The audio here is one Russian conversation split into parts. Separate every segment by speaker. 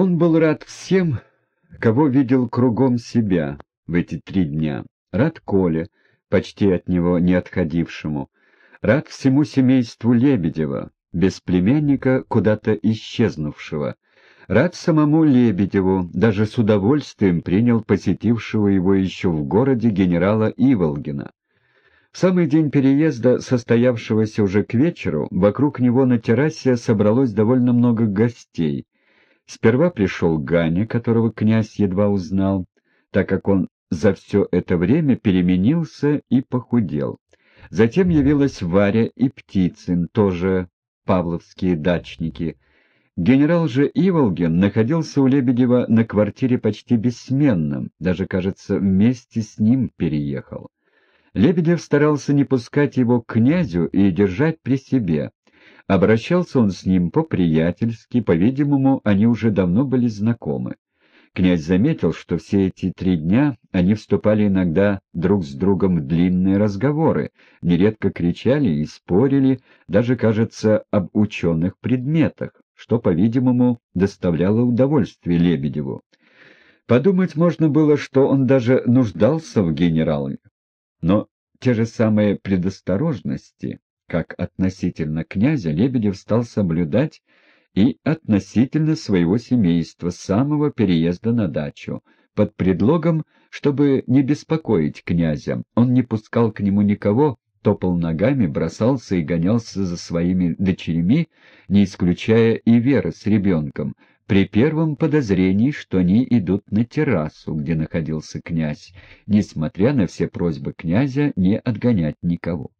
Speaker 1: Он был рад всем, кого видел кругом себя в эти три дня. Рад Коле, почти от него не отходившему. Рад всему семейству Лебедева, без племянника куда-то исчезнувшего. Рад самому Лебедеву, даже с удовольствием принял посетившего его еще в городе генерала Иволгина. В самый день переезда, состоявшегося уже к вечеру, вокруг него на террасе собралось довольно много гостей. Сперва пришел Ганя, которого князь едва узнал, так как он за все это время переменился и похудел. Затем явилась Варя и Птицын, тоже павловские дачники. Генерал же Иволгин находился у Лебедева на квартире почти бессменным, даже, кажется, вместе с ним переехал. Лебедев старался не пускать его к князю и держать при себе. Обращался он с ним по-приятельски, по-видимому, они уже давно были знакомы. Князь заметил, что все эти три дня они вступали иногда друг с другом в длинные разговоры, нередко кричали и спорили, даже, кажется, об ученых предметах, что, по-видимому, доставляло удовольствие Лебедеву. Подумать можно было, что он даже нуждался в генерале, но те же самые предосторожности, как относительно князя, Лебедев стал соблюдать и относительно своего семейства самого переезда на дачу, под предлогом, чтобы не беспокоить князя. Он не пускал к нему никого, топал ногами, бросался и гонялся за своими дочерьми, не исключая и Веры с ребенком, при первом подозрении, что они идут на террасу, где находился князь, несмотря на все просьбы князя не отгонять никого.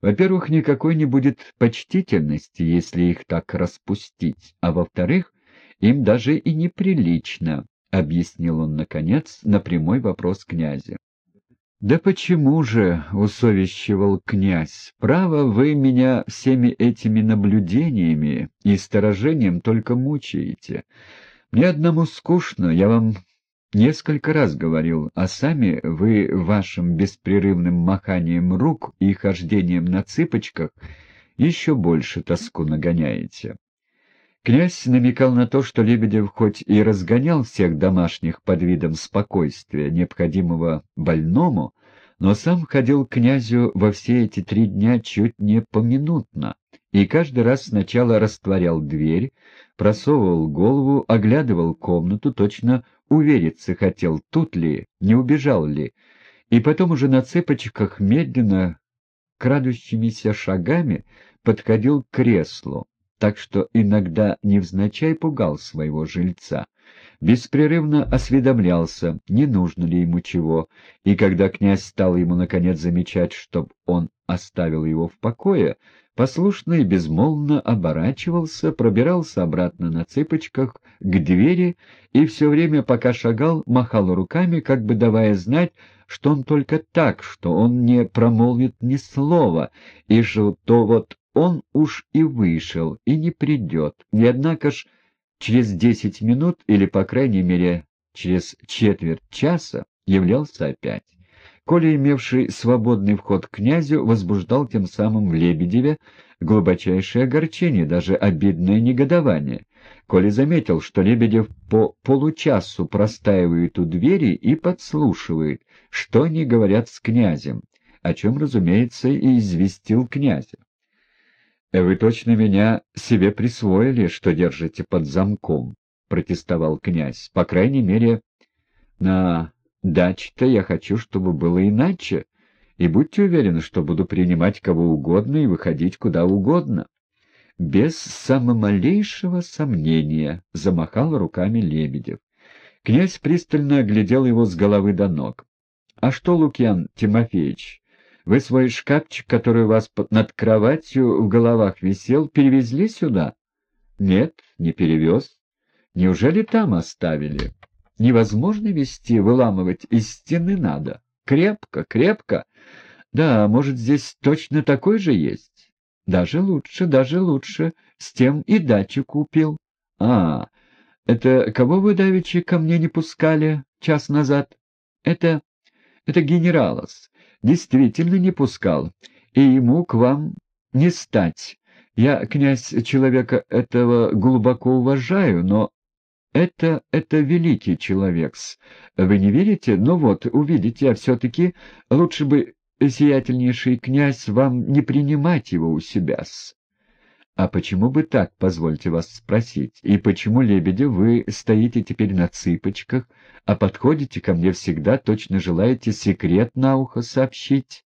Speaker 1: Во-первых, никакой не будет почтительности, если их так распустить, а во-вторых, им даже и неприлично, — объяснил он, наконец, на прямой вопрос князя. «Да почему же, — усовещивал князь, — право вы меня всеми этими наблюдениями и сторожением только мучаете? Мне одному скучно, я вам несколько раз говорил, а сами вы вашим беспрерывным маханием рук и хождением на цыпочках еще больше тоску нагоняете». Князь намекал на то, что Лебедев хоть и разгонял всех домашних под видом спокойствия, необходимого больному, но сам ходил к князю во все эти три дня чуть не поминутно, и каждый раз сначала растворял дверь, просовывал голову, оглядывал комнату, точно увериться хотел, тут ли, не убежал ли, и потом уже на цепочках медленно, крадущимися шагами подходил к креслу, так что иногда невзначай пугал своего жильца. Беспрерывно осведомлялся, не нужно ли ему чего, и когда князь стал ему наконец замечать, чтоб он оставил его в покое, послушно и безмолвно оборачивался, пробирался обратно на цыпочках к двери и все время, пока шагал, махал руками, как бы давая знать, что он только так, что он не промолвит ни слова, и что то вот он уж и вышел, и не придет, и однако ж через десять минут, или, по крайней мере, через четверть часа, являлся опять. Коля, имевший свободный вход к князю, возбуждал тем самым в Лебедеве глубочайшее огорчение, даже обидное негодование. Коля заметил, что Лебедев по получасу простаивает у двери и подслушивает, что они говорят с князем, о чем, разумеется, и известил князя. «Э, — Вы точно меня себе присвоили, что держите под замком, — протестовал князь. — По крайней мере, на даче-то я хочу, чтобы было иначе, и будьте уверены, что буду принимать кого угодно и выходить куда угодно. Без самомалейшего сомнения замахал руками Лебедев. Князь пристально оглядел его с головы до ног. — А что, Лукьян Тимофеевич, вы свой шкафчик, который у вас над кроватью в головах висел, перевезли сюда? Нет, не перевез. Неужели там оставили? Невозможно вести, выламывать, из стены надо. Крепко, крепко. Да, может, здесь точно такой же есть? Даже лучше, даже лучше. С тем и дачу купил. А, это кого вы, давеча, ко мне не пускали час назад? Это... это генералос действительно не пускал, и ему к вам не стать. Я, князь, человека этого глубоко уважаю, но Это, это великий человек -с. Вы не верите? Ну вот, увидите, а все-таки лучше бы, сиятельнейший князь, вам не принимать его у себя-с. А почему бы так, позвольте вас спросить? И почему, Лебедев, вы стоите теперь на цыпочках, а подходите ко мне всегда, точно желаете секрет на ухо сообщить?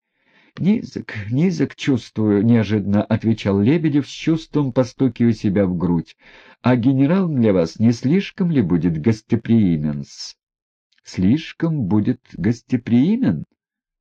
Speaker 1: «Низок, низок чувствую», — неожиданно отвечал Лебедев с чувством, постукивая себя в грудь. «А генерал для вас не слишком ли будет гостеприимен-с?» «Слишком будет гостеприимен?»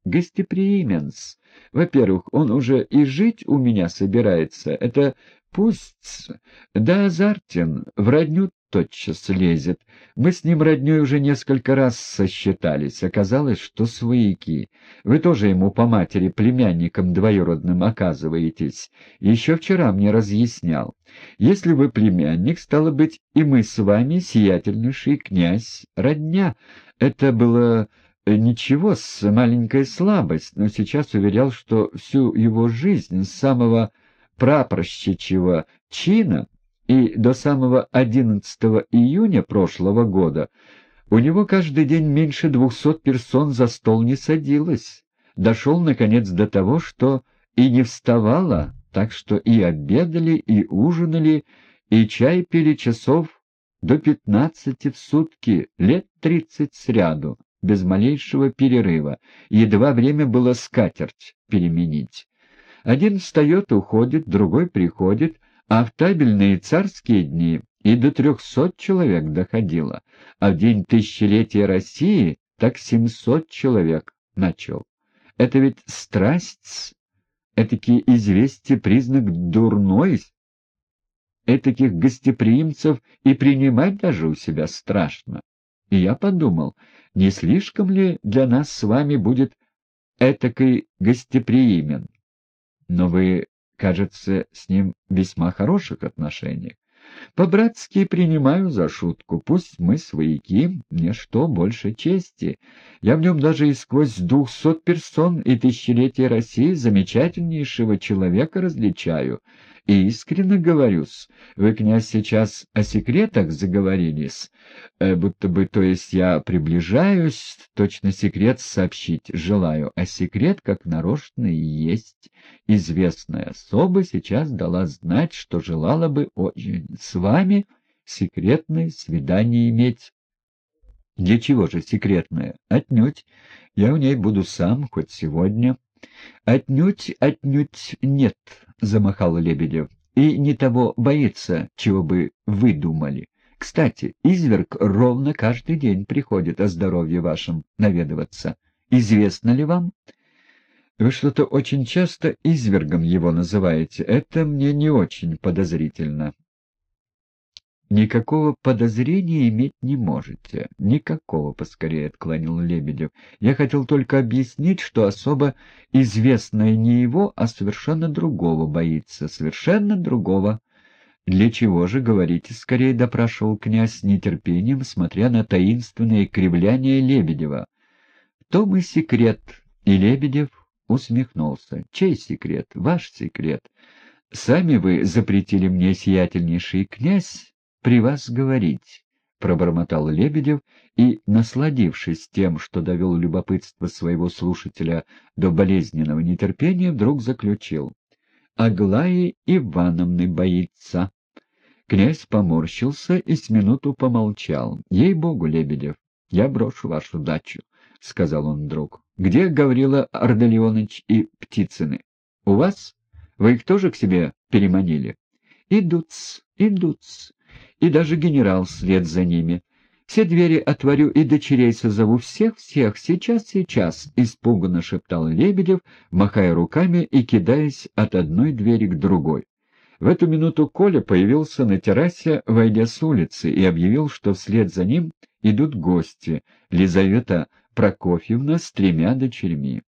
Speaker 1: «Гостеприимен-с. Во-первых, он уже и жить у меня собирается. Это пусть... Да азартен, в родню тотчас лезет. Мы с ним родней уже несколько раз сосчитались. Оказалось, что свояки. Вы тоже ему по матери племянникам двоюродным оказываетесь. Еще вчера мне разъяснял. Если вы племянник, стало быть, и мы с вами, сиятельнейший князь, родня. Это было... Э, ничего, с маленькая слабость, но сейчас уверял, что всю его жизнь с самого прапорщичьего чина и до самого 11 июня прошлого года у него каждый день меньше двухсот персон за стол не садилось. Дошел, наконец, до того, что и не вставала, так что и обедали, и ужинали, и чай пили часов до пятнадцати в сутки, лет тридцать сряду, без малейшего перерыва. Едва время было скатерть переменить. Один встает, уходит, другой приходит — а в табельные царские дни и до трехсот человек доходило, а в день тысячелетия России так семьсот человек начал. Это ведь страсть, этакий известие признак дурной, этаких гостеприимцев и принимать даже у себя страшно. И я подумал, не слишком ли для нас с вами будет этакой гостеприимен? Но вы кажется, с ним весьма хороших отношениях. По-братски принимаю за шутку. Пусть мы свояки, мне что больше чести. Я в нем даже и сквозь двухсот персон и тысячелетия России замечательнейшего человека различаю. И искренне говорю-с, вы, князь, сейчас о секретах заговорились, э, будто бы, то есть я приближаюсь, точно секрет сообщить желаю, а секрет, как нарочно и есть. Известная особа сейчас дала знать, что желала бы очень с вами секретное свидание иметь. Для чего же секретное? Отнюдь. Я у ней буду сам, хоть сегодня. Отнюдь, отнюдь нет, — замахал Лебедев. И не того боится, чего бы вы думали. Кстати, изверг ровно каждый день приходит о здоровье вашем наведываться. Известно ли вам? Вы что-то очень часто извергом его называете. Это мне не очень подозрительно. «Никакого подозрения иметь не можете. Никакого, поскорее отклонил Лебедев. Я хотел только объяснить, что особо известное не его, а совершенно другого боится. Совершенно другого. Для чего же, говорите, скорее допрашивал князь с нетерпением, смотря на таинственное кривляние Лебедева. В том и секрет. И Лебедев усмехнулся. Чей секрет? Ваш секрет. Сами вы запретили мне, сиятельнейший князь, при вас говорить, — пробормотал Лебедев и, насладившись тем, что довел любопытство своего слушателя до болезненного нетерпения, вдруг заключил. — Аглаи Ивановны боится. Князь поморщился и с минуту помолчал. — Ей-богу, Лебедев, я брошу вашу дачу, — сказал он вдруг. — Где Гаврила Ардалионович и Птицыны? — У вас? Вы их тоже к себе переманили? — Идут-с, идут-с и даже генерал вслед за ними. Все двери отворю и дочерей созову всех-всех, сейчас-сейчас, — испуганно шептал Лебедев, махая руками и кидаясь от одной двери к другой. В эту минуту Коля появился на террасе, войдя с улицы, и объявил, что вслед за ним идут гости, Лизавета Прокофьевна с тремя дочерьми.